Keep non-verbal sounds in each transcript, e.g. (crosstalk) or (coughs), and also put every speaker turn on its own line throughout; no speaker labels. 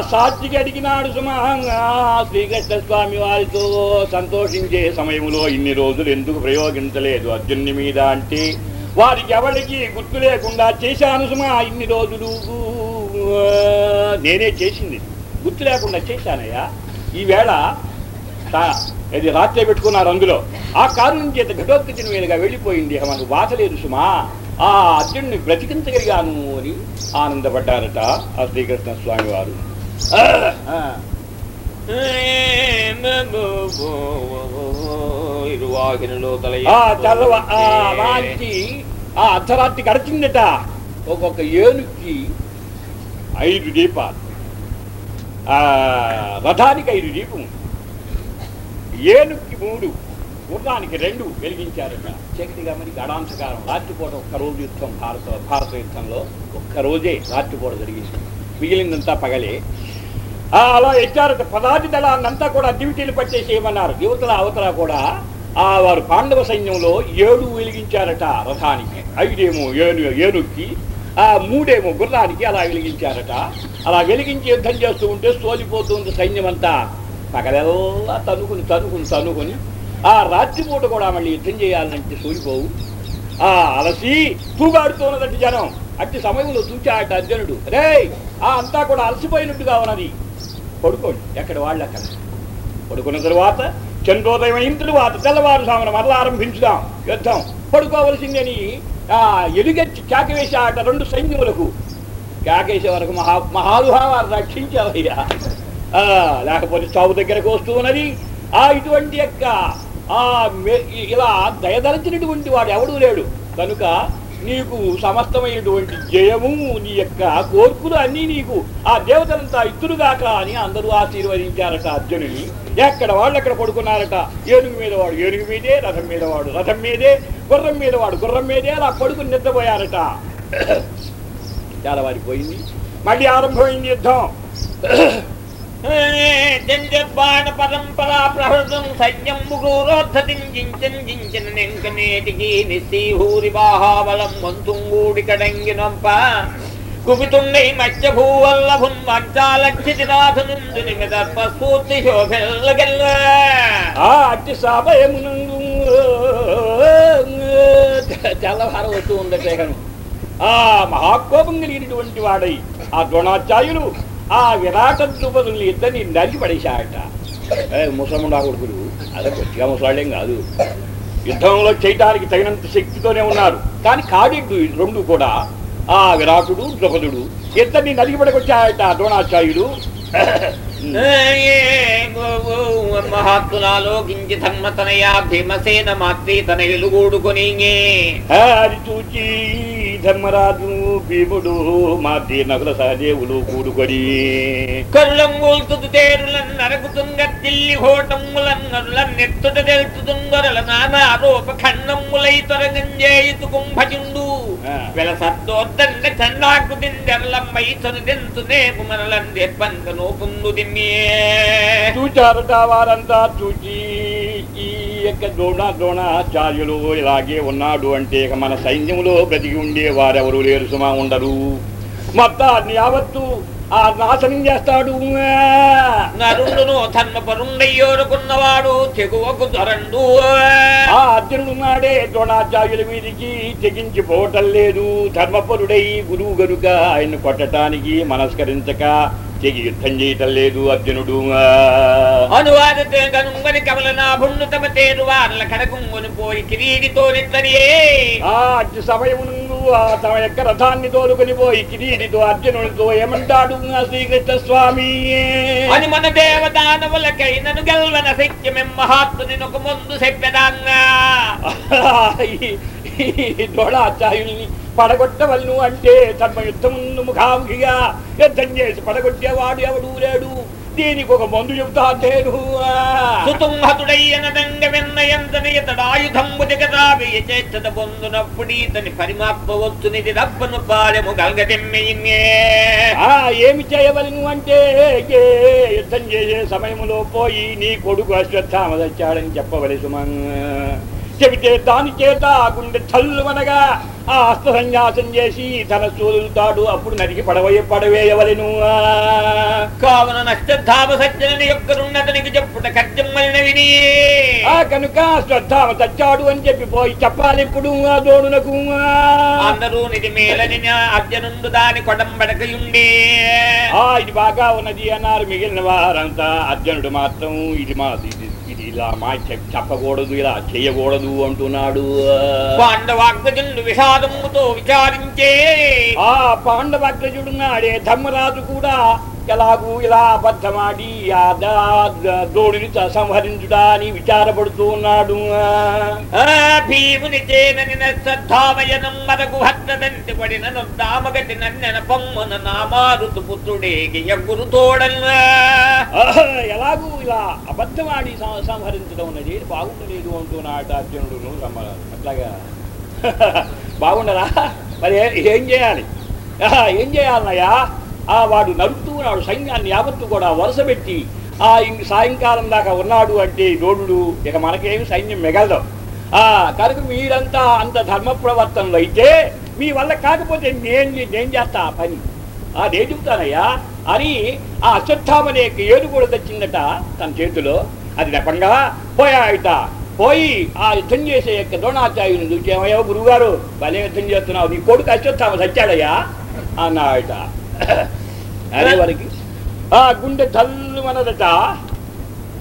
సాత్వికి అడిగినాడు సుమహంగా. శ్రీకృష్ణ స్వామి వారితో సంతోషించే సమయంలో ఇన్ని రోజులు ఎందుకు ప్రయోగించలేదు అర్జున్ని మీద అంటే వారికి ఎవరికి గుర్తు లేకుండా చేశాను సుమా ఇన్ని రోజులు. నేనే చేసింది. గుర్తు లేకుండా చేశానయ్యా. ఈవేళ ఇది రాత్రి పెట్టుకున్నారు అందులో. ఆ కారణం చేత ఘటోత్కచిన మీదుగా వెళ్ళిపోయింది మనకు బాధ లేదు సుమా. ఆ అర్జున్ని బ్రతికించగలిగాను అని ఆనందపడ్డారట ఆ శ్రీకృష్ణ స్వామి వారు. ఆ అర్ధరాత్రి గడిచిందట. ఒక్కొక్క ఏనుక్కి ఐదు దీపాలు. ఆ రథానికి ఐదు దీపం ఏనుక్కి మూడు గుర్రానికి రెండు వెలిగించారట. చక్కటిగా మరి గడాంశకారం రాత్రిపూట ఒక్కరోజు యుద్ధం భారత భారత యుద్ధంలో ఒక్క రోజే రాత్రిపూట జరిగింది. మిగిలిందంతా పగలే. అలా ఎచ్చారట పదాది దళాన్నంతా కూడా డ్యూటీలు పట్టేసేయమన్నారు. యువతల అవతల కూడా ఆ వారు పాండవ సైన్యంలో ఏడు వెలిగించారట రథానికి. ఐదేమో ఏను ఏనుక్కి ఆ మూడేమో గుర్రానికి అలా వెలిగించారట. అలా వెలిగించి యుద్ధం చేస్తూ ఉంటే సోలిపోతుంది సైన్యం అంతా పగలెల్లా తనుకుని తనుకుని తనుకుని ఆ రాత్రిపూట కూడా మళ్ళీ యుద్ధం చేయాలంటే సోలిపోవు. ఆ అలసి తూగాడుతున్నదంటే జనం. అట్టి సమయంలో చూచాట అర్జునుడు రే ఆ అంతా కూడా అలసిపోయినట్టుగా ఉన్నది. పడుకోండి. ఎక్కడ వాళ్ళు అక్కడ? పడుకున్న తరువాత చంద్రోదయం అయిన తరువాత తెల్లవారుజామున మరలా ఆరంభించుదాం. యుద్ధం. పడుకోవలసిందని? ఆ ఎలుగెచ్చి కేకవేసే ఆట రెండు సైన్యములకు. కేకేసే వరకు మహా మహానుభావాలు రక్షించారయ్యా ఆ, లేకపోతే చావు దగ్గరకు వస్తూ ఉన్నది. ఆ ఇటువంటి యొక్క ఆ ఇలా దయదలచినటువంటి వాడు ఎవడూ లేడు. కనుక నీకు సమస్తమైనటువంటి జయము నీ యొక్క కోర్పులు అన్నీ నీకు ఆ దేవతలంతా ఇత్తురుగాక అని అందరూ ఆశీర్వదించారట అర్జునుని. ఎక్కడ వాళ్ళు ఎక్కడ పడుకున్నారట? ఏనుగు మీద వాడు ఏనుగు మీదే రథం మీద వాడు రథం మీదే గుర్రం మీద వాడు గుర్రం మీదే అలా పడుకుని నిద్రపోయారట. (coughs) చాలా వారికి పోయింది. మళ్ళీ ఆరంభమైంది యుద్ధం.
జంజబ్బాణ పరంపరా ప్రహృతం సైన్యం ముగ్గురోద్ధతించిన జించిన నెంకనేటికి నిస్సీహూరి బాహాబలం వంతుంగూడి కడంగినొంప. కుపితుండై మత్స్య భూవల్లభున్ మజ్జాలక్షితి నిమిదర్ప స్ఫూర్తి శోభెల్లగెల్ల
అట్టి సమయమునందు తెల్లవార వస్తూ ఉందట ఆ మహాకోపం కలిగినటువంటి వాడై ఆ ద్రోణాచార్యులు ఆ విరాట ద్రుపదుల్ని ఇద్దరిని నరికి పడేశాడట ముసలముండా కొడుకులు అదే కొద్దిగా ముసలాళ్ళేం కాదు. యుద్ధంలో చేయటానికి తగినంత శక్తితోనే ఉన్నారు. కానీ కాడిడ్డు రెండు కూడా. ఆ విరాటుడు ద్రుపదుడు ఇద్దరిని నరికి పడకొచ్చాయట ద్రోణాచార్యులు
మహాత్ములాలోకించి ధర్మతనయా భీమసేన మాత్రి తన ఎలుగూడుకొని
అది చూచి. ధర్మరాజు భీముడు మా నకుల సహదేవులు కూడుకొని
తేరులన్ నెత్తుట తెలుతుందొరల నానా రూప తొరగంజేయుతు కుంభజుండు పుందు దిమ్మియే
చూచారట వారంతా చూచి యొక్క ద్రోణ ద్రోణాచార్యులు ఇలాగే ఉన్నాడు అంటే ఇక మన సైన్యంలో బ్రతికి ఉండే వారెవరు లేరు సుమా ఉండరు. మొత్తాన్ని యావత్తు ఆ నాశనం చేస్తాడు
నరుండును ధర్మపరుండయ్యోరుకున్నవాడు తెగువకు దొరండు.
ఆ అర్జునుడు నాడే ద్రోణాచార్యుల మీదికి తెగించిపోవటం లేదు ధర్మపరుడై గురువు గనుక ఆయన కొట్టడానికి మనస్కరించక తెగి యుద్ధం చేయటం లేదు అర్జునుడు
అనువాదతే గనుంగని కమలనాభుండు తమ తేరు వార్ల కడకుంగుని పోయి కిరీడితో నిత్తనియే
ఆ అర్జు సమయమునందు ఆ తమ యొక్క రథాన్ని తోలుకొని పోయి కిరీటితో అర్జునుడితో ఏమంటాడు శ్రీకృష్ణ స్వామి
అని మన దేవదానవులకై నన్ను గెల్వన సత్యమెం మహాత్ముని ఒక ముందు
ఈ ద్రోణాచార్యుల్ని పడగొట్టవలను అంటే ధర్మ యుద్ధముందు ముఖాముఖిగా యుద్ధం చేసి పడగొట్టేవాడు ఎవడు లేడు. దీనికి ఒక మందు చెబుతా తేరు
సుతుంహతుడయ్యన దంగ వెన్నయంతని ఇతడాయుధంబు దిగదాబియ చేష్టత పొందునప్పుడు ఇతని పరిమాత్మ వచ్చునిది రబ్బను పాలెము గల్గదెమ్మెయిన్నే
ఆ ఏమి చేయవలను అంటే? యుద్ధం చేసే సమయంలో పోయి నీ కొడుకు అశ్వత్థామ తెచ్చాడని చెప్పవలసి చెబితే దాని చేత గుండె చల్లువనగా ఆ హస్త సన్యాసం చేసి ధనస్సు వదులుతాడు అప్పుడు నరికి పడవే పడవేయవలెను.
కావున నష్టధామ సజ్జనని యొక్కరున్నతనికి చెప్పుట కర్జమ్మలిన విని.
ఆ కనుక శ్రద్ధామ చచ్చాడు అని చెప్పి పోయి చెప్పాలి ఇప్పుడు ఆ దోడునకు
అందరూ నిధి మేలని అర్జనుండు దాని కొడంబడకయుండి.
ఆ ఇది బాగా ఉన్నది అన్నారు మిగిలిన వారంతా. అర్జునుడు మాత్రం ఇది మా ఇది ఇది ఇలా మా చెప్- చెప్పకూడదు ఇలా చేయకూడదు అంటున్నాడు.
పాండవాగ్రజుండు విషాదముతో విచారించే
ఆ పాండవాగ్రజుడున్నాడే ధర్మరాజు కూడా ఎలాగూ ఇలా అబద్ధమాడి ఆ దా- ద- ద్రోణుని త- సంహరించుడా అని విచారపడుతూ ఉన్నాడు.
ఆ భీముని చేనని శ్రద్ధామయనం మరకు భద్రదంతి పడిన దామగతి నన్నెన పొమ్మన నామారుతు పుత్రుడే గురు తోడల్లా
ఎలాగూ ఇలా అబద్ధమాడి సంహరించడం ఉన్నది బాగుండలేదు అంటున్నాడు రమ్మరాజు అట్లాగా. (laughs) బాగుండరా? మరి ఏ- చేయాలి? ఏం చేయాలన్నయ్యా? ఆ వాడు నడుపుతూ ఉన్నాడు. సైన్యాన్ని యావత్తు కూడా వరుస పెట్టి ఆ సాయంకాలం దాకా ఉన్నాడు అంటే దోడుడు ఇక మనకేమి సైన్యం మిగలదు. ఆ కనుక మీరంతా అంత ధర్మ ప్రవర్తనలు అయితే మీ వల్ల కాకపోతే నేను నేను చేస్తా ఆ పని. ఆ నేను చెబుతానయ్యా అని ఆ అశ్వత్థామనే ఏడు కూడా తెచ్చిందట తన చేతిలో. అది నెపంగా పోయాయట పోయి ఆ యుద్ధం చేసే యొక్క ద్రోణాచార్యుని చూసి ఏమయ్యో గురువుగారు భలే యుద్ధం చేస్తున్నావు నీ కొడుకు అశ్వత్థామ సచ్చాడయ్యా? అన్నాడట. అదే వరకు ఆ గుండె చల్లు మనదట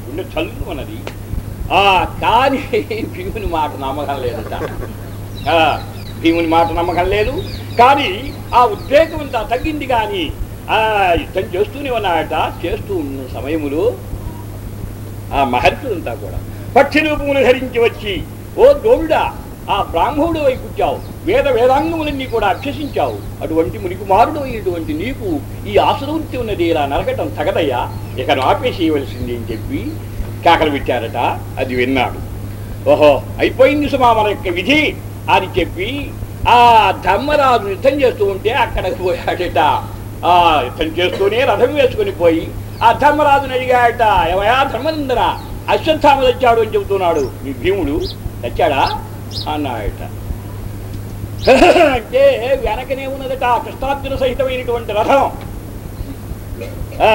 గుండె చల్లు మనది ఆ కానీ భీముని మాట నమ్మకం లేదట. ఆ, భీముని మాట నమ్మకం లేదు. కానీ ఆ ఉద్రేకం అంతా తగ్గింది కానీ ఆ యుద్ధం చేస్తూనే ఉన్నాడట చేస్తూ ఉన్న సమయములో ఆ మహర్షులంతా కూడా. పక్షి రూపములు ధరించి వచ్చి ఓ దోడుడా ఆ బ్రాహ్మణుడు అయి పుట్టావు వేద వేదాంగములన్నీ కూడా అభ్యసించావు. అటువంటి మునికుమారుడు అయినటువంటి నీకు ఈ ఆశ్రవృత్తి ఉన్నది ఇలా నరకటం తగదయ్యా. ఇక నాపేసేయవలసింది అని చెప్పి కేకలు పెట్టారట. అది విన్నాడు. ఓహో అయిపోయింది సుమా మన యొక్క విధి అని చెప్పి ఆ ధర్మరాజు యుద్ధం చేస్తూ ఉంటే అక్కడికి పోయాడట. ఆ యుద్ధం చేస్తూనే రథం వేసుకొని పోయి ఆ ధర్మరాజుని అడిగాడట ఏమయా ధర్మనందన? అశ్వత్థామ తెచ్చాడు అని చెబుతున్నాడు. మీ భీముడు తెచ్చాడా అన్నాడట అంటే వెనకనే ఉన్నదట కృష్ణార్జున సహితమైనటువంటి రథం. ఆ,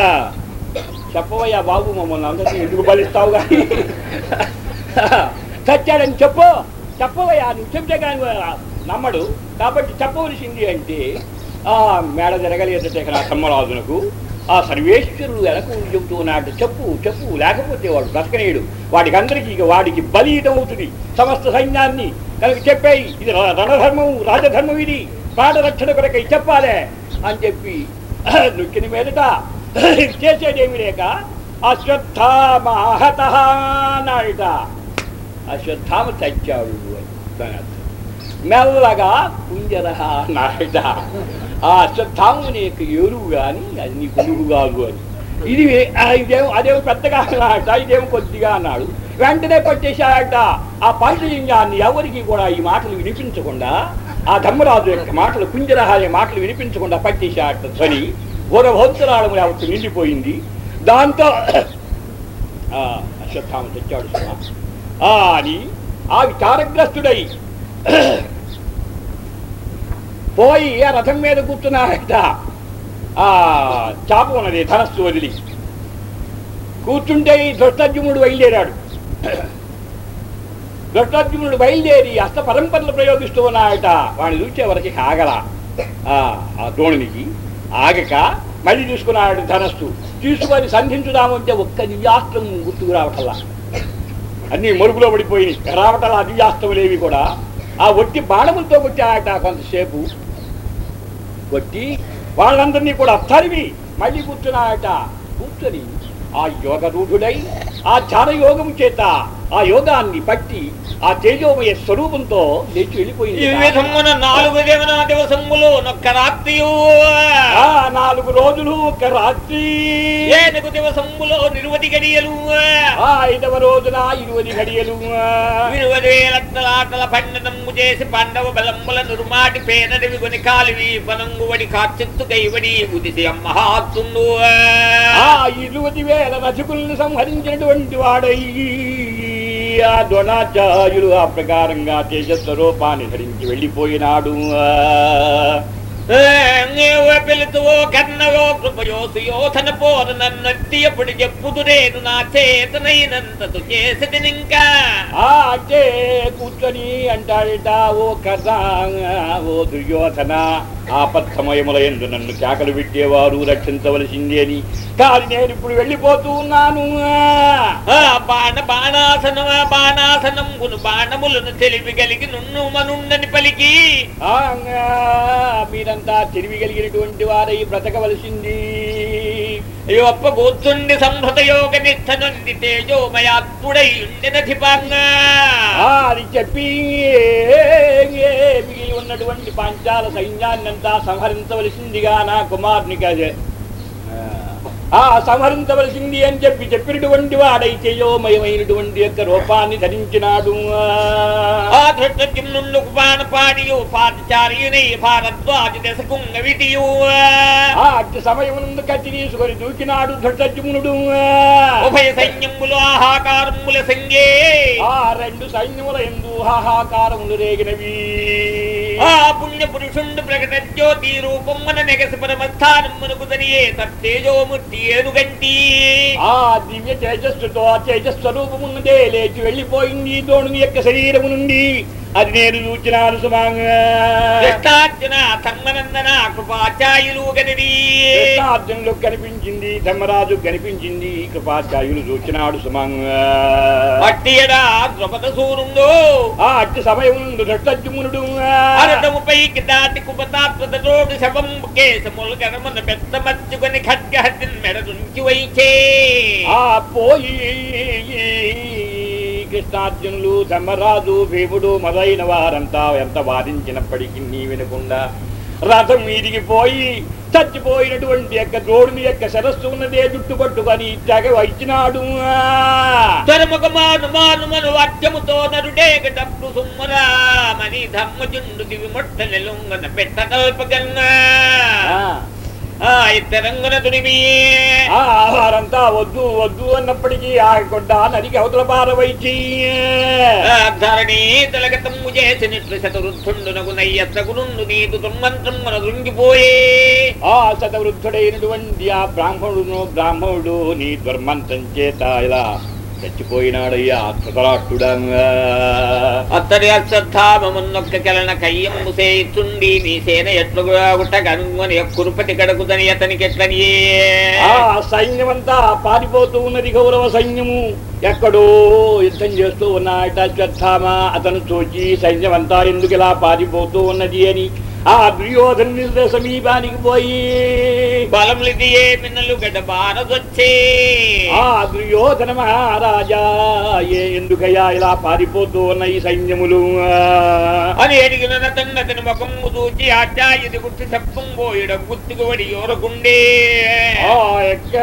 చెప్పవయ్యా బాబు మమ్మల్ని అందరికీ ఎందుకు బలిస్తావు కానీ చచ్చాడని చెప్పు. చెప్పవయ్యా నువ్వు చెప్తే కానీ నమ్మడు. కాబట్టి చెప్పవలసింది అంటే ఆ మేడ జరగలేదట ఇక్కడ సమ్మరాజునకు ఆ సర్వేశ్వరుడు వెనక చెబుతూ ఉన్నాడు చెప్పు చెప్పు లేకపోతే వాడు బ్రతకనేడు వాడికి అందరికీ ఇక వాడికి బలీయటం అవుతుంది సమస్త సైన్యాన్ని కనుక చెప్పాయి ఇది రణధర్మం రాజధర్మం ఇది. ప్రాణరక్షణ కొరకై చెప్పాలే అని చెప్పి (clears throat) నొక్కిన మీదట (clears throat) చేసేదేమి లేక అశ్వత్థామహత అన్నాడట. అశ్వత్థామ చచ్చాడు అని. దాని అర్థం. మెల్లగా కుంజరహ అన్నాడట ఆ అశ్వత్థాముని యొక్క ఎరువు కానీ అది నీ కొడుకు కాదు అని. ఇది ఇదేమో అదేమో పెద్దగా అన్నాడట ఇదేమో కొద్దిగా అన్నాడు. వెంటనే పట్టేశాడట. ఆ పాంచజన్యాన్ని ఎవరికి కూడా ఈ మాటలు వినిపించకుండా ఆ ధర్మరాజు యొక్క మాటలు కుంజరహ అనే మాటలు వినిపించకుండా పట్టేశాడట ధ్వని. ఘోరభౌతరాళము యావత్తు నిండిపోయింది. దాంతో ఆ అశ్వత్థామ తెచ్చాడు సుమా. ఆ అని ఆ విచారగ్రస్తుడై పోయి ఆ రథం మీద కూర్చున్నారట. ఆ చాప ఉన్నది ధనస్సు వదిలి. కూర్చుంటే ఈ దృష్టజ్ఞుడు బయలుదేరాడు. దృష్టజ్ఞుడు బయలుదేరి హస్త పరంపరలు ప్రయోగిస్తూ ఉన్నాయట వాడిని చూసే వరకు ఆగల. ఆ ద్రోణునికి ఆగక మళ్ళీ చూసుకున్నాడు ధనస్సు. తీసుకొని సంధించుదామంటే ఒక్క దివ్యాస్త్రం గుర్తుకు రావటల్లా అన్ని మరుగులో పడిపోయినాయి. రావటల్లా దివ్యాస్త్రములేవి కూడా. ఆ ఒట్టి బాణములతో కొట్టాయట కొంతసేపు. కొట్టి వాళ్ళందరినీ కూడా తరిమి మళ్ళీ కూర్చున్నాయట. కూర్చొని ఆ యోగ రూఢుడై ఆ ధ్యాన యోగము చేత ఆ యోగాన్ని పట్టి ఆ తేజోమయ స్వరూపంతో లేచి
ఈ
వెళ్ళిపోయింది
విధమున నాలుగు దేవన దివసములు నొక్క రాత్రియు
ఆ నాలుగు రోజులు ఒక రాత్రి.
ఏనుగు దివసములో నిరువది గడియలు
ఆ ఐదవ రోజున ఇరువది గడియలు
వేలట్టలాటల పండనము చేసి పండవ బలంబుల నురుమాటి పేనడివి కొని కాలివి పనంగువడి కార్చెత్తు కైవడి ఉదిసి అమ్మహాత్తుండు
ఆ ఇరువది వేల రజకుల్ని సంహరించినటువంటి వాడై ఆ ద్రోణాచార్యులు ఆ ప్రకారంగా తేజస్వరూపాన్ని ధరించి వెళ్ళిపోయినాడు.
నీవు పిలుతువో కన్నవో కృపయో సుయోధన పోరు నన్నట్టి ఎప్పుడు చెప్పుదురేను నా చేతనైనంతదు చేసదినింకా
ఆ అంటే అంటాడట ఓ కర్ణ ఓ దుర్యోధన ఆపత్సమయముల ఎందు నన్ను కేకలు పెట్టేవారు రక్షించవలసింది అని కానీ నేను ఇప్పుడు వెళ్ళిపోతూ ఉన్నాను.
ఆ బాణ బాణాసనమా బాణాసనం గును బాణములను తెలివి కలిగి నున్ను మనుండని పలికి.
మీరంతా తెలివి కలిగినటువంటి వారై బ్రతకవలసింది.
అయ్యొప్ప కూర్చుండి సంహృత యోగ నిష్ట నుండి తేజోమయాత్ముడై ఉండినధిపాంగా
అది చెప్పి మిగిలి ఉన్నటువంటి పాంచాల సైన్యాన్నంతా సంహరించవలసిందిగా నా కుమారునికి అదే ఆ సంహరించవలసింది అని చెప్పి చెప్పినటువంటి వాడై తేజోమయమైనటువంటి యొక్క రూపాన్ని ధరించినాడు.
ఆ బాణ పాడియు పాదచార్యుని భారద్వాజ దశకుంగ విటియు
ఆ అట్టి సమయమునందు కత్తి తీసుకొని దూకినాడు ధృష్టజుమ్నుడు
ఉభయ సైన్యములు ఆహాకారముల సంగే.
ఆ రెండు సైన్యముల ఎందు హాహాకారములు రేగినవి.
ఆ పుణ్య పురుషుండు ప్రకట జ్యోతి రూపం మన నెగసి పరమస్థానం మనకు తనియే తేజోమూర్తి ఏనుగంటి.
ఆ దివ్య తేజస్సుతో తేజస్వరూపమున్నదే లేచి వెళ్ళిపోయింది దోణుని యొక్క శరీరము నుండి. అది నేను చూచినాను సుమాంగా
కృష్ణార్జున ధర్మనందన కృపాచార్యులు
కనిపించింది ధర్మరాజు కనిపించింది కృపాచార్యులు చూచినాడు సుమంగా
పట్టియడా ద్రుపద సూరుండు
ఆ అట్టి సమయం
రోడ్డు శవం కేశములు పెద్ద మచ్చుకొని మెడ నుంచి వైచే
ఆ పోయి కృష్ణార్జునులు ధర్మరాజు భీముడు మొదలైన వారంతా ఎంత వాదించినప్పటికీ నీ వినకుండా రథం మీదికి పోయి చచ్చిపోయినటువంటి యొక్క ద్రోడుని యొక్క శరస్సు ఉన్నదే జుట్టు పట్టుకొని తెగ వచ్చినాడు
తరుముక మాను మాను మను వాక్యముతో నరుడే గటప్పుడు సుమ్మరామని ధర్మజుండు దివి మొట్ట నెలుంగన పెట్ట కల్పగన్నా ఆ
ఆ వారంతా వద్దు వద్దు అన్నప్పటికీ ఆగకుండా నదికి అవతల పారవైచి
ధరణి తలగతమ్ము చేసినట్లు శతవృద్ధుండునకు నయ్యత్తగునుండు నీతు దుర్మంత్రం మన దృంగిపోయే
ఆ శతవృద్ధుడైనటువంటి ఆ బ్రాహ్మణుడును బ్రాహ్మణుడు నీ దుర్మంతం చేత ఇలా చచ్చిపోయినాడయ్యా ధృతరాష్ట్రుడంగా
అత్తడి అశ్వత్థామమున్నొక్క కెలన కయ్యమ్ము సేయిచుండి నీ సేన ఎట్లు గుట్ట కనుగొని కురుపతి కడుకుదని అతనికి ఎట్లని
సైన్యమంతా పారిపోతూ ఉన్నది గౌరవ సైన్యము. ఎక్కడో యుద్ధం చేస్తూ ఉన్నాయట అశ్వత్థామ అతను చూచి సైన్యమంతా ఎందుకు ఇలా పారిపోతూ ఉన్నది అని ఆ దుర్యోధను సమీపానికి పోయి.
బలములిది ఏ మిన్నలు గడ్డ బారదొచ్చే
ఆ దుర్యోధన మహారాజా ఏ ఎందుకయ్యా ఇలా పారిపోతూ ఉన్న ఈ సైన్యములు?
అని అడిగిన నతన్న అతని ముఖము చూచి ఆచార్యది గుర్తు చెప్పం పోయిడ గుర్తుకు వడి ఎవరకుండే
ఆ యొక్క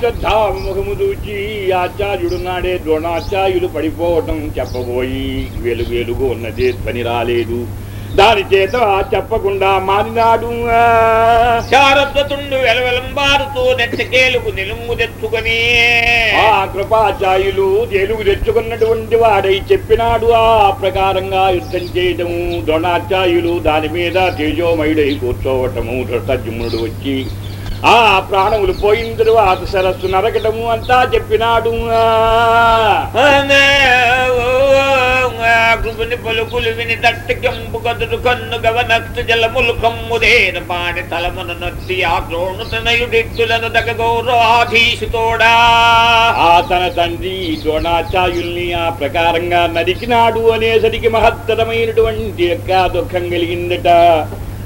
శ్రద్ధాముఖము చూచి ఆచార్యుడు నాడే ద్రోణాచార్యులు పడిపోవటం చెప్పబోయి వెలుగు వెలుగు ఉన్నదే ధ్వని రాలేదు. దాని చేత చెప్పకుండా మారినాడు.
శారద్వతుండు వెలవెలంబారుతూ నెట్టకేలుకు నిలుము తెచ్చుకొని.
ఆ కృపాచార్యులు తెలుగు తెచ్చుకున్నటువంటి వాడై చెప్పినాడు ఆ ప్రకారంగా యుద్ధం చేయటము. ద్రోణాచార్యులు దాని మీద తేజోమయుడై కూర్చోవటము. ధృతజుమ్నుడు వచ్చి ఆ ప్రాణములు పోయిన తరువాత సరస్సు నరకటము అంతా చెప్పినాడు.
కృపుని పలుకులు విని దట్టు కెంపు కదుడు కన్ను గవనక్తు జలములు కమ్ముదేన పాడి తలమును నొత్తి ఆ ద్రోణు తనయుడిత్తులను దగ గౌరవాధీశుతోడా
ఆ తన తండ్రి ద్రోణాచార్యుల్ని ఆ ప్రకారంగా నరికినాడు అనేసరికి మహత్తరమైనటువంటి యొక్క దుఃఖం కలిగిందట.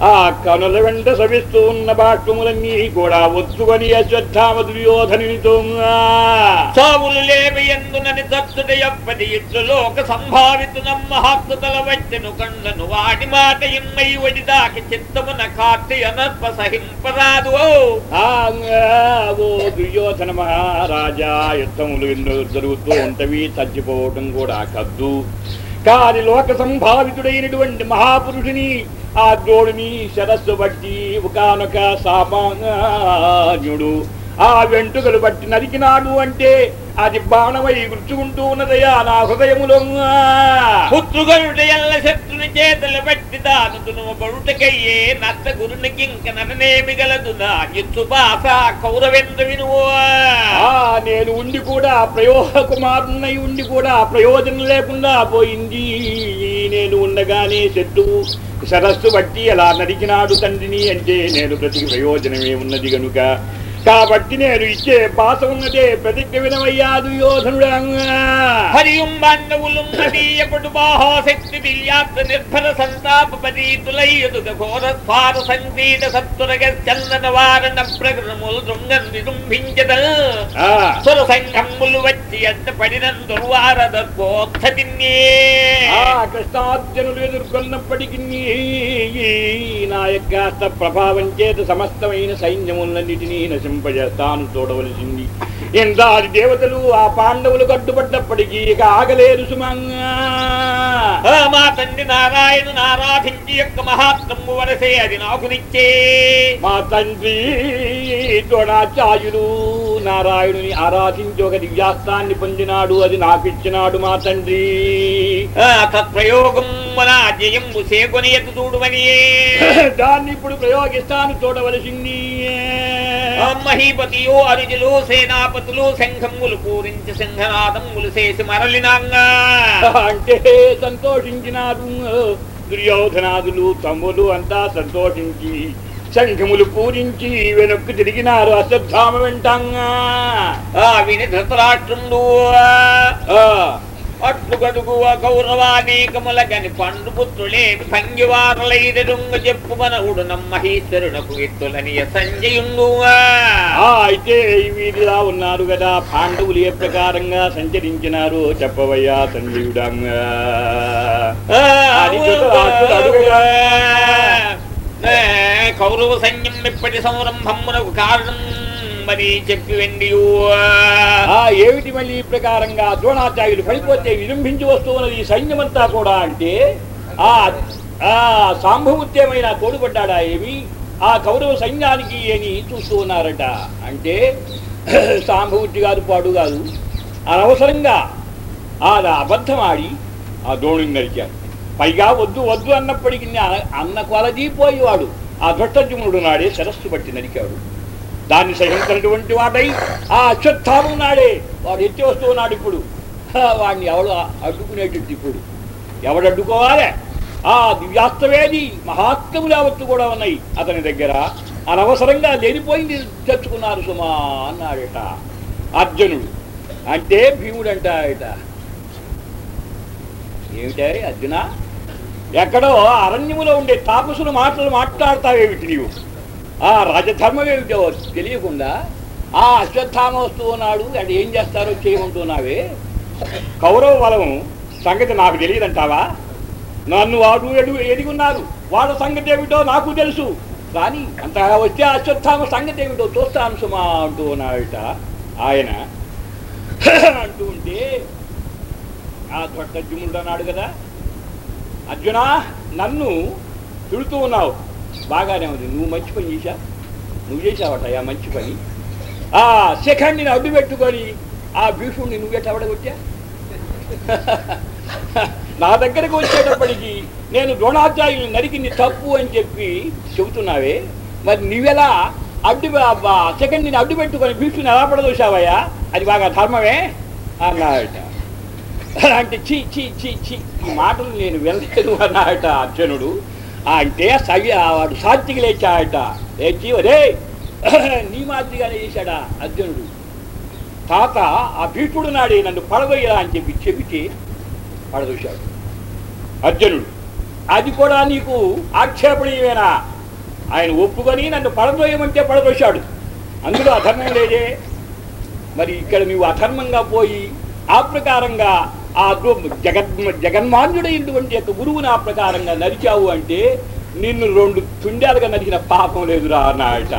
ఆ కనుల వెంట సవిస్తూ ఉన్న బాష్పములన్నీ కూడా ఒత్తుకొని అశ్వత్థామ దుర్యోధనునితో
సావులు లేవి ఎందునని దత్తుడ ఎప్పటి ఇట్లు లోక సంభావితు మహాత్తుతల వచ్చెను కండను వాడి మాట ఇమ్మై వడి దాకి చిత్తమున కార్తి అనర్ప సహింపరాదు.
ఓ. దుర్యోధన మహారాజా యుద్ధములు ఎన్నో జరుగుతూ ఉంటవి చచ్చిపోవటం కూడా కద్దు. కాని లోక సంభావితుడైనటువంటి మహాపురుషుని ఆ ద్రోణుని శరస్సు బట్టి ఒకనొక సామాన్యుడు. ఆ వెంట్రుకలు బట్టి నరికినాడు అంటే అది బాణమై గుర్చుకుంటూ ఉన్నదయ్యా నా హృదయములో?
శత్రుని చేతులు పెట్టి దానుదును బడుటకయ్యే నత్త గురునికి ఇంక నటనేమి గలదు నా కౌరవెందు వినువు.
ఆ నేను ఉండి కూడా ప్రయోగ కుమారున్నై ఉండి కూడా ప్రయోజనం లేకుండా పోయింది. నేను ఉండగానే శత్రువు సరస్సు బట్టి ఎలా నరికినాడు తండ్రిని అంటే నేను ప్రతి ప్రయోజనమే ఉన్నది గనుక. కాబట్టి నేను ఇచ్చే బాస ఉన్నదే ప్రతిజ్ఞ వినమయ్యా దుర్యోధనుడా
హరియుం బాంధవులు నిర్భర సంతాప పరీతులయ్యదుగ ఘోర స్వార సంగీత సత్వరగ చందన వారణ ప్రకృతములు దృంగం సుర సంఘములు వచ్చి ఎంత పడిన దుర్వారదోత్సతిన్యే
ఆ కృష్ణార్జునులు ఎదుర్కొన్నప్పటికీ నా యొక్క ప్రభావం చేత సమస్తమైన సైన్యములన్నిటినీ నశింపజేస్తాను చూడవలసింది. ఎందాది దేవతలు ఆ పాండవులు కట్టుబడ్డప్పటికీ ఇక ఆగలేరు సుమంగా
మా తండ్రి నారాయణుని ఆరాధించి యొక్క మహాత్మము వరసే అది నాకు నిచ్చే
మా తండ్రి ద్రోణాచార్యులు నారాయణుని ఆరాధించి ఒక దివ్యాస్తాన్ని పొందినాడు. అది నాకు ఇచ్చినాడు మా తండ్రి.
ఎత్తు చూడుమని. (laughs)
దాన్ని ఇప్పుడు ప్రయోగిస్తాను చూడవలసింది.
మహీపతియో అరుజులు సేనాపతులు శంఖములు పూరించి సింహనాదములు చేసి మరలినాంగా. (laughs)
అంటే సంతోషించినారు. దుర్యోధనాదులు తమ్ములు అంతా సంతోషించి శంఖములు పూరించి వెనక్కు తిరిగినారు అశ్వత్థామ వెంటంగా.
ఆ విని ధృతరాష్ట్రుండు.
ఆ,
అట్లు గడుగు కౌరవానీకముల గని పండు పుత్రులే భంగివారలైదరుంగ చెప్పు మనవుడు నమ్మహీశ్వరునకు ఎత్తులని సంజయుండు.
అయితే వీరిలా ఉన్నారు కదా. పాండవులు ఏ ప్రకారంగా సంచరించినారు చెప్పవయ్యా అడుగగా.
కౌరవ సైన్యం ఇప్పటి సంరంభమునకు కారణం మరి చెప్పి
ఆ ఏమిటి మళ్ళీ ఈ ప్రకారంగా? ద్రోణాచార్యులు పడిపోతే విజృంభించి వస్తున్నది ఈ సైన్యమంతా కూడా అంటే? ఆ ఆ సాంభవత్యమైన తోడుపడ్డాడా ఏమి? ఆ కౌరవ సైన్యానికి ఏమి చూస్తూ ఉన్నారట? అంటే (clears throat) సాంభవతి కాదు పాడు కాదు అనవసరంగా ఆ అబద్ధం ఆడి ఆ ద్రోణుని నరికాడు పైగా వద్దు వద్దు అన్నప్పటికీ అన్న కొలదీపోయేవాడు ఆ దుష్టజుముడు నాడే శరస్సు బట్టి నరికాడు. దాన్ని సహించినటువంటి వాడై ఆ అశ్వత్థాము నాడే. వాడు ఎత్తి వస్తున్నాడు ఇప్పుడు. వాడిని ఎవడు అడ్డుకునేటట్టు ఇప్పుడు? ఎవడు అడ్డుకోవాలి? ఆ దివ్యాస్తవేది మహాత్ములు యావత్తు కూడా ఉన్నాయి. అతని దగ్గర అనవసరంగా లేనిపోయింది తెచ్చుకున్నారు సుమా అన్నాడట. అర్జునుడు. అంటే భీముడు అంటాడట ఏమిటే అర్జున? ఎక్కడో అరణ్యములో ఉండే తాపసులు మాటలు మాట్లాడతావేమిటి నీవు? ఆ రాజధర్మం ఏమిటో తెలియకుండా ఆ అశ్వత్థామ వస్తూ ఉన్నాడు అది ఏం చేస్తారో చేయమంటున్నావే? కౌరవ బలం సంగతి నాకు తెలియదంటావా? నన్ను వాడు ఎడు ఎదిగున్నారు. వాళ్ళ సంగతి ఏమిటో నాకు తెలుసు. కానీ అంతగా వచ్చే అశ్వత్థామ సంగతి ఏమిటో చూస్తాను సుమా అంటూ ఉన్నాడట ఆయన. అంటూ ఉంటే ఆ దొట్టజ్జుముడు అన్నాడు కదా? అర్జున నన్ను తిడుతూ ఉన్నావు. బాగానే ఉంది. నువ్వు మంచి పని చేశా? నువ్వు చేసావట ఆ మంచి పని. ఆ శిఖండిని అడ్డు పెట్టుకొని ఆ బ్యూషుడిని నువ్వు ఎట్లా అవడగొట్టా (laughs) నా దగ్గరకు వచ్చేటప్పటికి నేను ద్రోణాచార్యులు నరికింది తప్పు అని చెప్పి చెబుతున్నావే. మరి నువ్వెలా అడ్డు సెకండ్ని అడ్డు పెట్టుకొని భీష్ముని ఎలా పడదోసావయ్యా అది బాగా ధర్మమే అన్నాడట. అంటే చీ చీ చీ చీ. ఈ మాటలు నేను వెళ్ళలేదు అన్నాడట అర్జునుడు. అంటే సవి ఆ వాడు సాత్తికి లేచాడట. లేచి అదే నీ మాదిరిగానే చేశాడా అర్జునుడు. తాత ఆ భీష్ముడు నాడే నన్ను పడదొయ్యరా అని చెప్పి చెబితే పడదూశాడు. అర్జునుడు అది కూడా నీకు ఆక్షేపణీయమేనా? ఆయన ఒప్పుకొని నన్ను పడదోయమంటే పడదోశాడు. అందులో అధర్మం లేదే. మరి ఇక్కడ నువ్వు అధర్మంగా పోయి ఆ ప్రకారంగా ఆ దు- జగన్ జగన్మాన్యుడైనటువంటి యొక్క గురువుని ఆ ప్రకారంగా నరిచావు అంటే నిన్ను రెండు తుండాలుగా నడిచిన పాపం లేదురా అన్నాట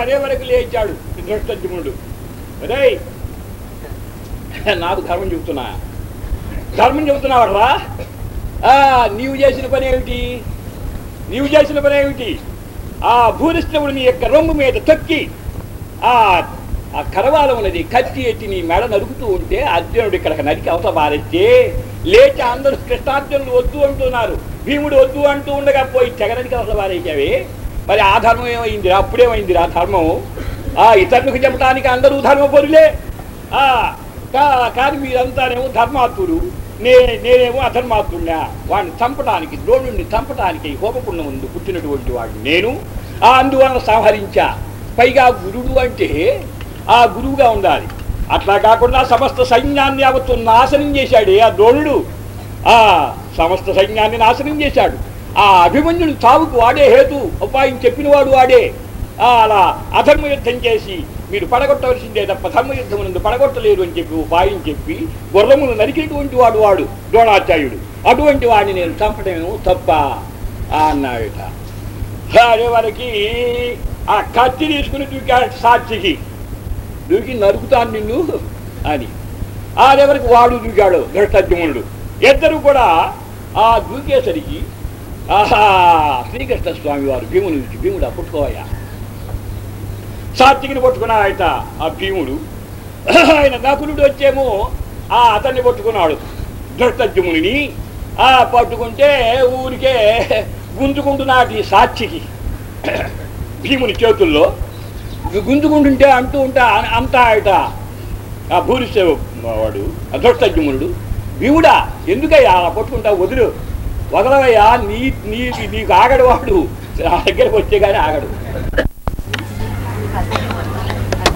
అదే వరకు లేచాడు దృష్టజ్ఞుడు అదే నాకు ధర్మం చెబుతున్నా. ధర్మం చెబుతున్నావాడు రా నీవు చేసిన పని ఏమిటి? నీవు చేసిన పని ఏమిటి? ఆ భూరిష్టవుడు యొక్క రొమ్ము మీద తొక్కి ఆ ఆ కరవాలం ఉన్నది కత్తి ఎట్టి నీ మెడ నరుకుతూ ఉంటే అర్జునుడు ఇక్కడ నరికి అవత బారెత్తే లేచి అందరూ కృష్ణార్జునుడు వద్దు అంటున్నారు. భీముడు వద్దు అంటూ ఉండగా పోయి తెగడానికి అవత బారేసావే మరి ఆ ధర్మం ఏమైందిరా? అప్పుడేమైందిరా ధర్మం? ఆ ఇతరులకు చెప్పడానికి అందరూ ధర్మపరులే. ఆ కా- కానీ మీరంతానేమో ధర్మాత్ముడు. నే నేనేమో అధర్మాత్ముడినా? వాడిని చంపడానికి ద్రోణుడిని చంపడానికి హోపకుండా ముందు పుట్టినటువంటి వాడు నేను. ఆ అందువలన సంహరించా. పైగా గురుడు అంటే ఆ గురువుగా ఉండాలి. అట్లా కాకుండా సమస్త సైన్యాన్ని యావత్తు నాశనం చేశాడే ఆ దోళుడు ఆ సమస్త సైన్యాన్ని నాశనం చేశాడు. ఆ అభిమన్యుడు చావుకు వాడే హేతు ఉపాయం చెప్పినవాడు వాడే. అలా అధర్మ యుద్ధం చేసి మీరు పడగొట్టవలసిందే తప్ప ధర్మ నుండి పడగొట్టలేరు అని చెప్పి ఉపాయం చెప్పి గుర్రమును నరికినటువంటి వాడు వాడు ద్రోణాచార్యుడు. అటువంటి వాడిని నేను చంపడమేమో తప్ప అన్నాడట. అదే వారికి ఆ కత్తి తీసుకుని దూకాడు సాక్షికి. దూకి నరుకుతాను నిన్ను అని. ఆడెవరికి వాడు దూకాడు ధృష్టద్యుమ్నుడు ఇద్దరు కూడా ఆ దూకేసరికి ఆహా శ్రీకృష్ణ స్వామి వారు భీముని నుంచి భీముడు పుట్టుకోవయ్యా. సాత్వికిని పట్టుకున్నాడట ఆ భీముడు ఆయన నకులుడు వచ్చేమో ఆ అతన్ని పట్టుకున్నాడు. ధృష్టద్యుముని ఆ పట్టుకుంటే ఊరికే గుంజుకుంటున్నాడు ఈ సాక్షికి భీముని చేతుల్లో గుంజుకుంటుంటే అంటూ ఉంటా అంతా ఆయట ఆ భూరిసే వాడు అధృష్టజ్ఞమునుడు భీముడా ఎందుకయ్యా అలా కొట్టుకుంటా వదులు. వదలవయ్యా నీ నీ నీకు ఆగడు వాడు. నా దగ్గరకు వచ్చే కానీ ఆగడు.